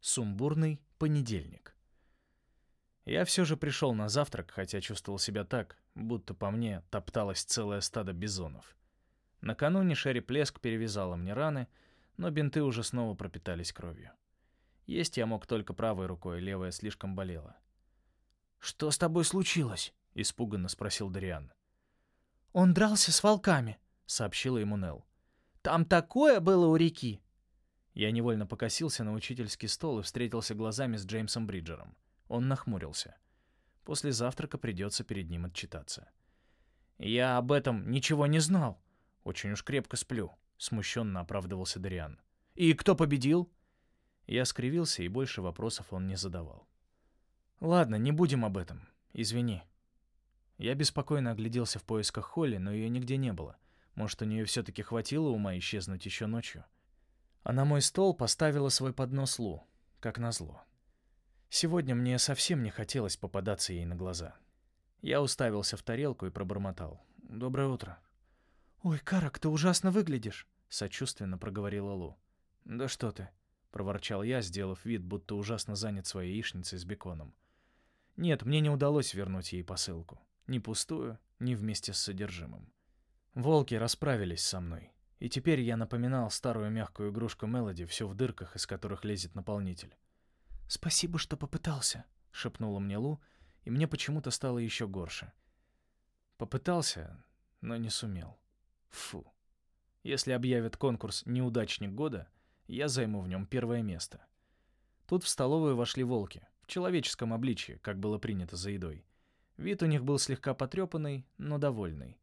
Сумбурный понедельник. Я все же пришел на завтрак, хотя чувствовал себя так, будто по мне топталось целое стадо бизонов. Накануне Шерри Плеск перевязала мне раны, но бинты уже снова пропитались кровью. Есть я мог только правой рукой, левая слишком болела. «Что с тобой случилось?» — испуганно спросил Дариан. «Он дрался с волками», — сообщила ему Нелл. «Там такое было у реки!» Я невольно покосился на учительский стол и встретился глазами с Джеймсом Бриджером. Он нахмурился. После завтрака придется перед ним отчитаться. «Я об этом ничего не знал. Очень уж крепко сплю», — смущенно оправдывался Дариан. «И кто победил?» Я скривился, и больше вопросов он не задавал. «Ладно, не будем об этом. Извини». Я беспокойно огляделся в поисках Холли, но ее нигде не было. Может, у нее все-таки хватило ума исчезнуть еще ночью? А на мой стол поставила свой поднос Лу, как назло. Сегодня мне совсем не хотелось попадаться ей на глаза. Я уставился в тарелку и пробормотал. «Доброе утро». «Ой, Карак, ты ужасно выглядишь», — сочувственно проговорила Лу. «Да что ты», — проворчал я, сделав вид, будто ужасно занят своей яичницей с беконом. Нет, мне не удалось вернуть ей посылку. Ни пустую, ни вместе с содержимым. Волки расправились со мной. И теперь я напоминал старую мягкую игрушку Мелоди, все в дырках, из которых лезет наполнитель. «Спасибо, что попытался», — шепнула мне Лу, и мне почему-то стало еще горше. Попытался, но не сумел. Фу. Если объявят конкурс «Неудачник года», я займу в нем первое место. Тут в столовую вошли волки, в человеческом обличье, как было принято за едой. Вид у них был слегка потрепанный, но довольный.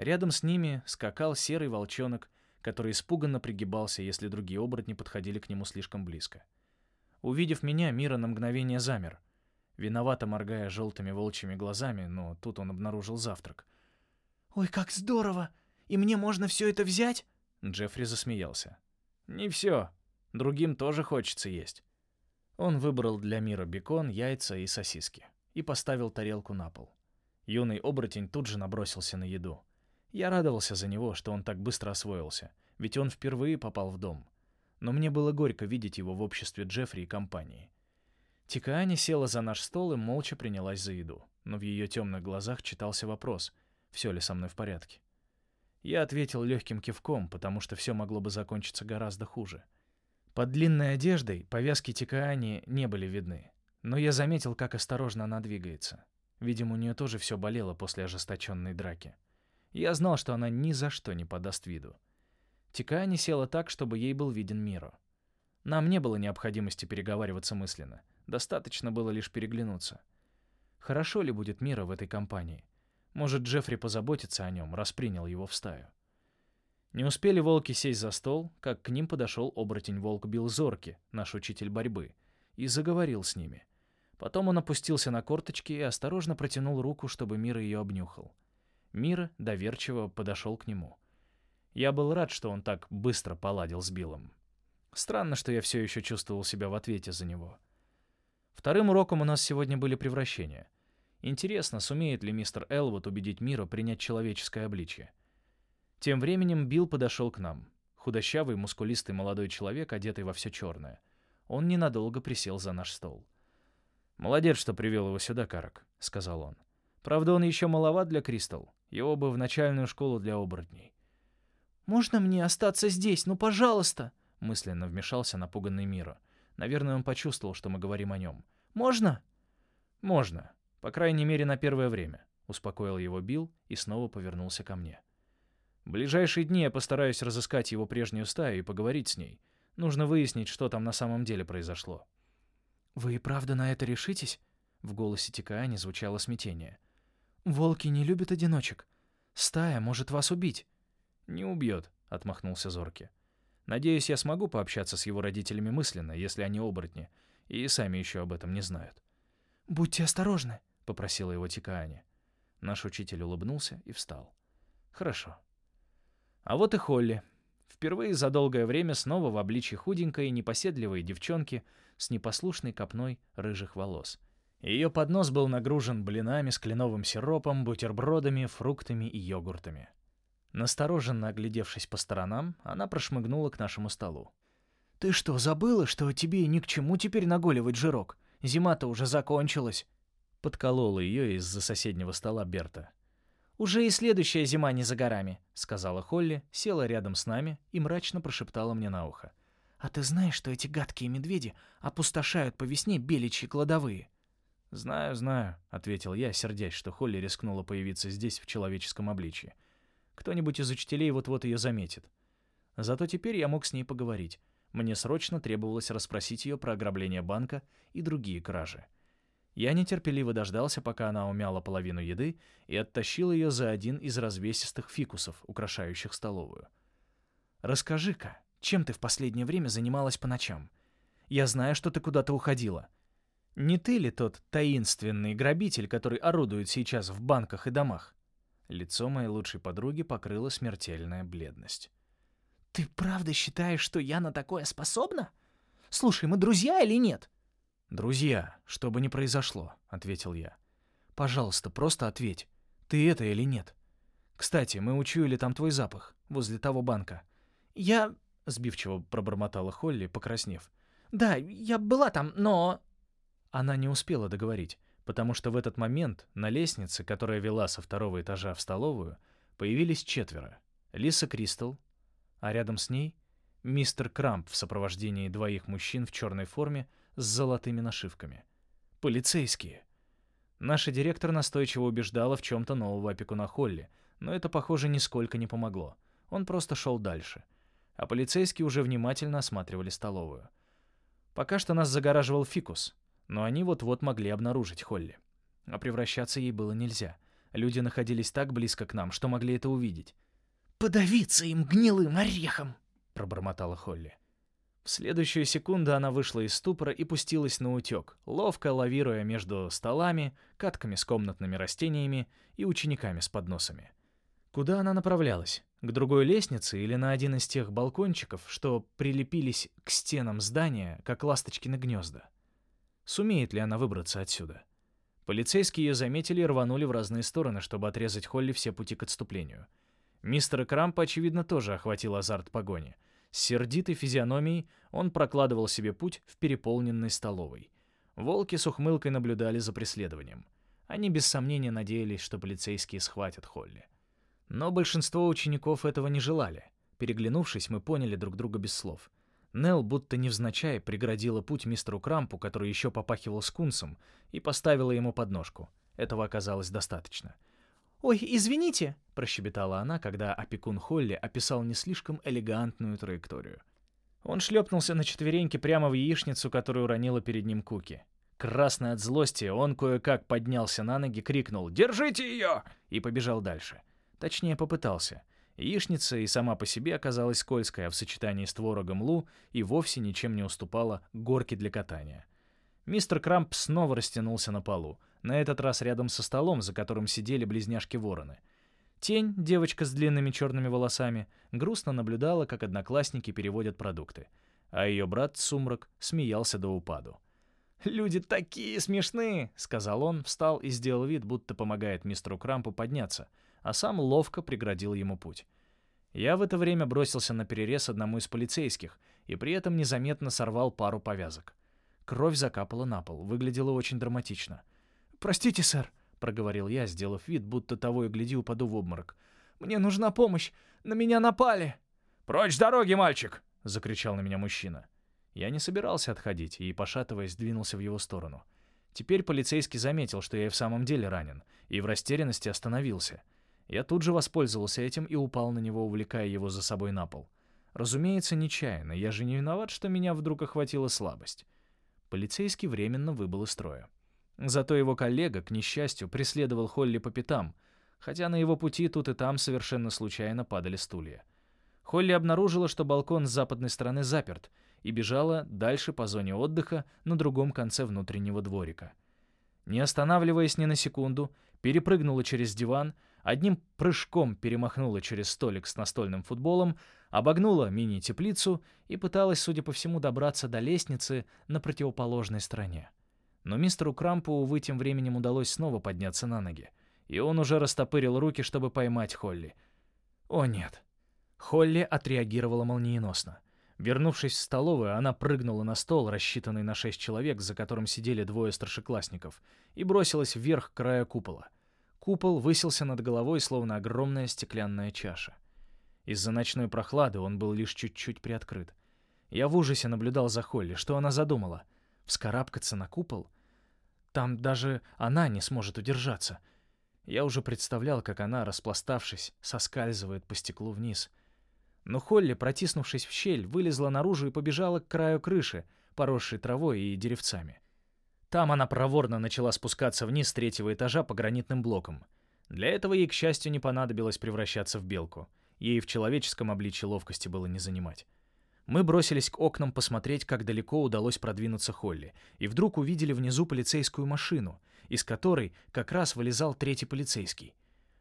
Рядом с ними скакал серый волчонок, который испуганно пригибался, если другие оборотни подходили к нему слишком близко. Увидев меня, Мира на мгновение замер, виновато моргая желтыми волчьими глазами, но тут он обнаружил завтрак. «Ой, как здорово! И мне можно все это взять?» Джеффри засмеялся. «Не все. Другим тоже хочется есть». Он выбрал для Мира бекон, яйца и сосиски и поставил тарелку на пол. Юный оборотень тут же набросился на еду. Я радовался за него, что он так быстро освоился, ведь он впервые попал в дом. Но мне было горько видеть его в обществе Джеффри и компании. Тикаани села за наш стол и молча принялась за еду, но в ее темных глазах читался вопрос, все ли со мной в порядке. Я ответил легким кивком, потому что все могло бы закончиться гораздо хуже. Под длинной одеждой повязки Тикаани не были видны, но я заметил, как осторожно она двигается. Видимо, у нее тоже все болело после ожесточенной драки. Я знал, что она ни за что не подаст виду. Тикаани села так, чтобы ей был виден Миро. Нам не было необходимости переговариваться мысленно. Достаточно было лишь переглянуться. Хорошо ли будет Миро в этой компании? Может, Джеффри позаботится о нем, распринял его в стаю. Не успели волки сесть за стол, как к ним подошел оборотень-волк Билл наш учитель борьбы, и заговорил с ними. Потом он опустился на корточки и осторожно протянул руку, чтобы Мира ее обнюхал. Мира доверчиво подошел к нему. Я был рад, что он так быстро поладил с Биллом. Странно, что я все еще чувствовал себя в ответе за него. Вторым уроком у нас сегодня были превращения. Интересно, сумеет ли мистер Элвуд убедить Мира принять человеческое обличье. Тем временем Билл подошел к нам. Худощавый, мускулистый молодой человек, одетый во все черное. Он ненадолго присел за наш стол. «Молодец, что привел его сюда, Карак», — сказал он. «Правда, он еще маловат для Кристал. Его бы в начальную школу для оборотней. «Можно мне остаться здесь? Ну, пожалуйста!» Мысленно вмешался напуганный Миро. Наверное, он почувствовал, что мы говорим о нем. «Можно?» «Можно. По крайней мере, на первое время», — успокоил его Билл и снова повернулся ко мне. «В ближайшие дни я постараюсь разыскать его прежнюю стаю и поговорить с ней. Нужно выяснить, что там на самом деле произошло». «Вы и правда на это решитесь?» В голосе Тикаани звучало смятение. «Волки не любят одиночек. Стая может вас убить». «Не убьет», — отмахнулся Зорки. «Надеюсь, я смогу пообщаться с его родителями мысленно, если они оборотни, и сами еще об этом не знают». «Будьте осторожны», — попросила его Тикаани. Наш учитель улыбнулся и встал. «Хорошо». А вот и Холли. Впервые за долгое время снова в обличье худенькой и непоседливой девчонки с непослушной копной рыжих волос — ее поднос был нагружен блинами с кленовым сиропом, бутербродами, фруктами и йогуртами. Настороженно оглядевшись по сторонам, она прошмыгнула к нашему столу. «Ты что, забыла, что тебе ни к чему теперь наголивать жирок? Зима-то уже закончилась!» Подколола ее из-за соседнего стола Берта. «Уже и следующая зима не за горами», — сказала Холли, села рядом с нами и мрачно прошептала мне на ухо. «А ты знаешь, что эти гадкие медведи опустошают по весне беличьи кладовые?» «Знаю, знаю», — ответил я, сердясь, что Холли рискнула появиться здесь в человеческом обличье. «Кто-нибудь из учителей вот-вот ее заметит. Зато теперь я мог с ней поговорить. Мне срочно требовалось расспросить ее про ограбление банка и другие кражи. Я нетерпеливо дождался, пока она умяла половину еды, и оттащил ее за один из развесистых фикусов, украшающих столовую. «Расскажи-ка, чем ты в последнее время занималась по ночам? Я знаю, что ты куда-то уходила. Не ты ли тот таинственный грабитель, который орудует сейчас в банках и домах?» Лицо моей лучшей подруги покрыло смертельная бледность. «Ты правда считаешь, что я на такое способна? Слушай, мы друзья или нет?» «Друзья, что бы ни произошло», — ответил я. «Пожалуйста, просто ответь, ты это или нет? Кстати, мы учуяли там твой запах, возле того банка». «Я...» — сбивчиво пробормотала Холли, покраснев. «Да, я была там, но...» Она не успела договорить, потому что в этот момент на лестнице, которая вела со второго этажа в столовую, появились четверо. Лиса Кристал, а рядом с ней мистер Крамп в сопровождении двоих мужчин в черной форме с золотыми нашивками. Полицейские. Наша директор настойчиво убеждала в чем-то нового опекуна Холли, но это, похоже, нисколько не помогло. Он просто шел дальше. А полицейские уже внимательно осматривали столовую. Пока что нас загораживал фикус, но они вот-вот могли обнаружить Холли. А превращаться ей было нельзя. Люди находились так близко к нам, что могли это увидеть. «Подавиться им гнилым орехом!» — пробормотала Холли. В следующую секунду она вышла из ступора и пустилась на утек, ловко лавируя между столами, катками с комнатными растениями и учениками с подносами. Куда она направлялась? К другой лестнице или на один из тех балкончиков, что прилепились к стенам здания, как ласточкины гнезда? Сумеет ли она выбраться отсюда? Полицейские ее заметили и рванули в разные стороны, чтобы отрезать Холли все пути к отступлению. Мистера Крампа, очевидно, тоже охватил азарт погони — с сердитой физиономией он прокладывал себе путь в переполненной столовой. Волки с ухмылкой наблюдали за преследованием. Они без сомнения надеялись, что полицейские схватят Холли. Но большинство учеников этого не желали. Переглянувшись, мы поняли друг друга без слов. Нелл будто невзначай преградила путь мистеру Крампу, который еще попахивал скунсом, и поставила ему подножку. Этого оказалось достаточно — «Ой, извините!» — прощебетала она, когда опекун Холли описал не слишком элегантную траекторию. Он шлепнулся на четвереньки прямо в яичницу, которую уронила перед ним Куки. Красный от злости, он кое-как поднялся на ноги, крикнул «Держите ее!» и побежал дальше. Точнее, попытался. Яичница и сама по себе оказалась скользкой, а в сочетании с творогом Лу и вовсе ничем не уступала горке для катания. Мистер Крамп снова растянулся на полу на этот раз рядом со столом, за которым сидели близняшки-вороны. Тень, девочка с длинными черными волосами, грустно наблюдала, как одноклассники переводят продукты, а ее брат Сумрак смеялся до упаду. «Люди такие смешные!» — сказал он, встал и сделал вид, будто помогает мистеру Крампу подняться, а сам ловко преградил ему путь. Я в это время бросился на перерез одному из полицейских и при этом незаметно сорвал пару повязок. Кровь закапала на пол, выглядело очень драматично. «Простите, сэр», — проговорил я, сделав вид, будто того и гляди упаду в обморок. «Мне нужна помощь! На меня напали!» «Прочь с дороги, мальчик!» — закричал на меня мужчина. Я не собирался отходить и, пошатываясь, двинулся в его сторону. Теперь полицейский заметил, что я и в самом деле ранен, и в растерянности остановился. Я тут же воспользовался этим и упал на него, увлекая его за собой на пол. Разумеется, нечаянно, я же не виноват, что меня вдруг охватила слабость. Полицейский временно выбыл из строя. Зато его коллега, к несчастью, преследовал Холли по пятам, хотя на его пути тут и там совершенно случайно падали стулья. Холли обнаружила, что балкон с западной стороны заперт, и бежала дальше по зоне отдыха на другом конце внутреннего дворика. Не останавливаясь ни на секунду, перепрыгнула через диван, одним прыжком перемахнула через столик с настольным футболом, обогнула мини-теплицу и пыталась, судя по всему, добраться до лестницы на противоположной стороне. Но мистеру Крампу, увы, тем временем удалось снова подняться на ноги. И он уже растопырил руки, чтобы поймать Холли. О нет. Холли отреагировала молниеносно. Вернувшись в столовую, она прыгнула на стол, рассчитанный на шесть человек, за которым сидели двое старшеклассников, и бросилась вверх к краю купола. Купол высился над головой, словно огромная стеклянная чаша. Из-за ночной прохлады он был лишь чуть-чуть приоткрыт. Я в ужасе наблюдал за Холли. Что она задумала? Вскарабкаться на купол? Там даже она не сможет удержаться. Я уже представлял, как она, распластавшись, соскальзывает по стеклу вниз — но Холли, протиснувшись в щель, вылезла наружу и побежала к краю крыши, поросшей травой и деревцами. Там она проворно начала спускаться вниз с третьего этажа по гранитным блокам. Для этого ей, к счастью, не понадобилось превращаться в белку. Ей в человеческом обличье ловкости было не занимать. Мы бросились к окнам посмотреть, как далеко удалось продвинуться Холли, и вдруг увидели внизу полицейскую машину, из которой как раз вылезал третий полицейский.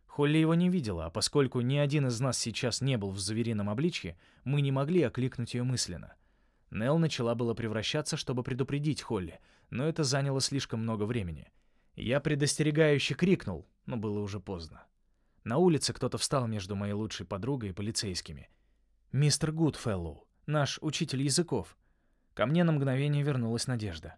Холли его не видела, а поскольку ни один из нас сейчас не был в зверином обличье, мы не могли окликнуть ее мысленно. Нелл начала было превращаться, чтобы предупредить Холли, но это заняло слишком много времени. Я предостерегающе крикнул, но было уже поздно. На улице кто-то встал между моей лучшей подругой и полицейскими. «Мистер Гудфеллоу, наш учитель языков». Ко мне на мгновение вернулась надежда.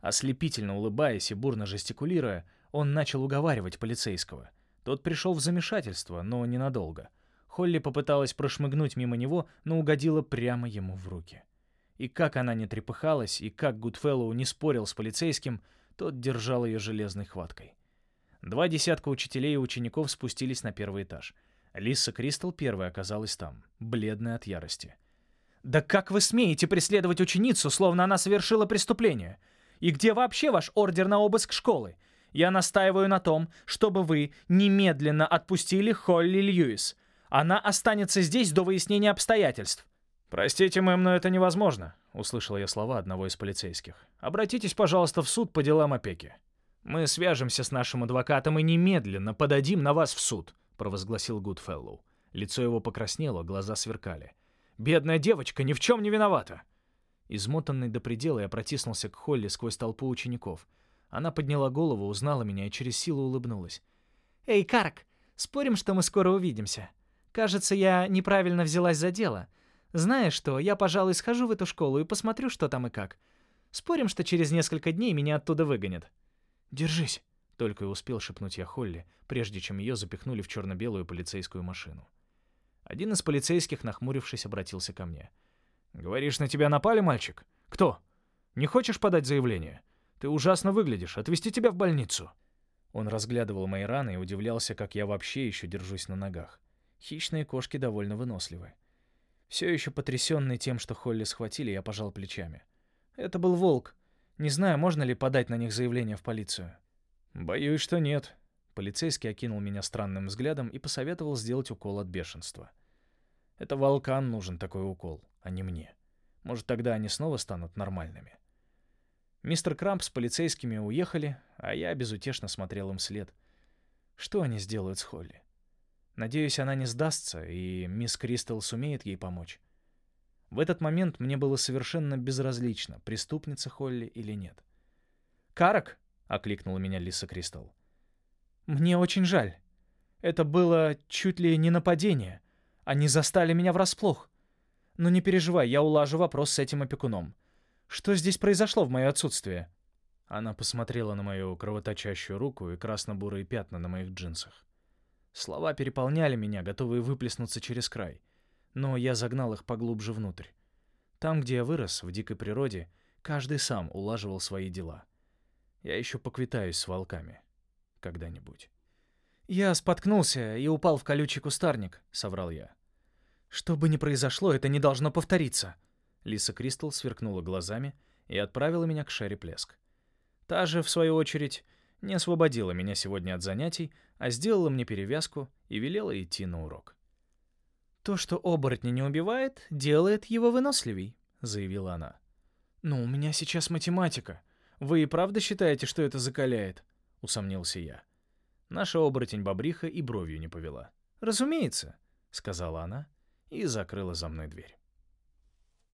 Ослепительно улыбаясь и бурно жестикулируя, он начал уговаривать полицейского. Тот пришел в замешательство, но ненадолго. Холли попыталась прошмыгнуть мимо него, но угодила прямо ему в руки. И как она не трепыхалась, и как Гудфеллоу не спорил с полицейским, тот держал ее железной хваткой. Два десятка учителей и учеников спустились на первый этаж. Лиса Кристал первой оказалась там, бледная от ярости. «Да как вы смеете преследовать ученицу, словно она совершила преступление? И где вообще ваш ордер на обыск школы? Я настаиваю на том, чтобы вы немедленно отпустили Холли Льюис. Она останется здесь до выяснения обстоятельств». «Простите, мэм, но это невозможно», — услышал я слова одного из полицейских. «Обратитесь, пожалуйста, в суд по делам опеки». «Мы свяжемся с нашим адвокатом и немедленно подадим на вас в суд», — провозгласил Гудфеллоу. Лицо его покраснело, глаза сверкали. «Бедная девочка ни в чем не виновата!» Измотанный до предела, я протиснулся к Холли сквозь толпу учеников. Она подняла голову, узнала меня и через силу улыбнулась. «Эй, Карк, спорим, что мы скоро увидимся? Кажется, я неправильно взялась за дело. Знаешь что, я, пожалуй, схожу в эту школу и посмотрю, что там и как. Спорим, что через несколько дней меня оттуда выгонят?» «Держись», — только и успел шепнуть я Холли, прежде чем ее запихнули в черно-белую полицейскую машину. Один из полицейских, нахмурившись, обратился ко мне. «Говоришь, на тебя напали, мальчик? Кто? Не хочешь подать заявление?» Ты ужасно выглядишь. Отвезти тебя в больницу». Он разглядывал мои раны и удивлялся, как я вообще еще держусь на ногах. Хищные кошки довольно выносливы. Все еще потрясенный тем, что Холли схватили, я пожал плечами. «Это был волк. Не знаю, можно ли подать на них заявление в полицию». «Боюсь, что нет». Полицейский окинул меня странным взглядом и посоветовал сделать укол от бешенства. «Это волкан нужен такой укол, а не мне. Может, тогда они снова станут нормальными». Мистер Крамп с полицейскими уехали, а я безутешно смотрел им след. Что они сделают с Холли? Надеюсь, она не сдастся, и мисс Кристал сумеет ей помочь. В этот момент мне было совершенно безразлично, преступница Холли или нет. «Карак!» — окликнула меня Лиса Кристал. «Мне очень жаль. Это было чуть ли не нападение. Они застали меня врасплох. Но не переживай, я улажу вопрос с этим опекуном. Что здесь произошло в мое отсутствие?» Она посмотрела на мою кровоточащую руку и красно-бурые пятна на моих джинсах. Слова переполняли меня, готовые выплеснуться через край. Но я загнал их поглубже внутрь. Там, где я вырос, в дикой природе, каждый сам улаживал свои дела. Я еще поквитаюсь с волками. Когда-нибудь. «Я споткнулся и упал в колючий кустарник», — соврал я. «Что бы ни произошло, это не должно повториться», Лиса Кристал сверкнула глазами и отправила меня к Шерри Плеск. Та же, в свою очередь, не освободила меня сегодня от занятий, а сделала мне перевязку и велела идти на урок. «То, что оборотня не убивает, делает его выносливей», — заявила она. «Но у меня сейчас математика. Вы и правда считаете, что это закаляет?» — усомнился я. Наша оборотень-бобриха и бровью не повела. «Разумеется», — сказала она и закрыла за мной дверь.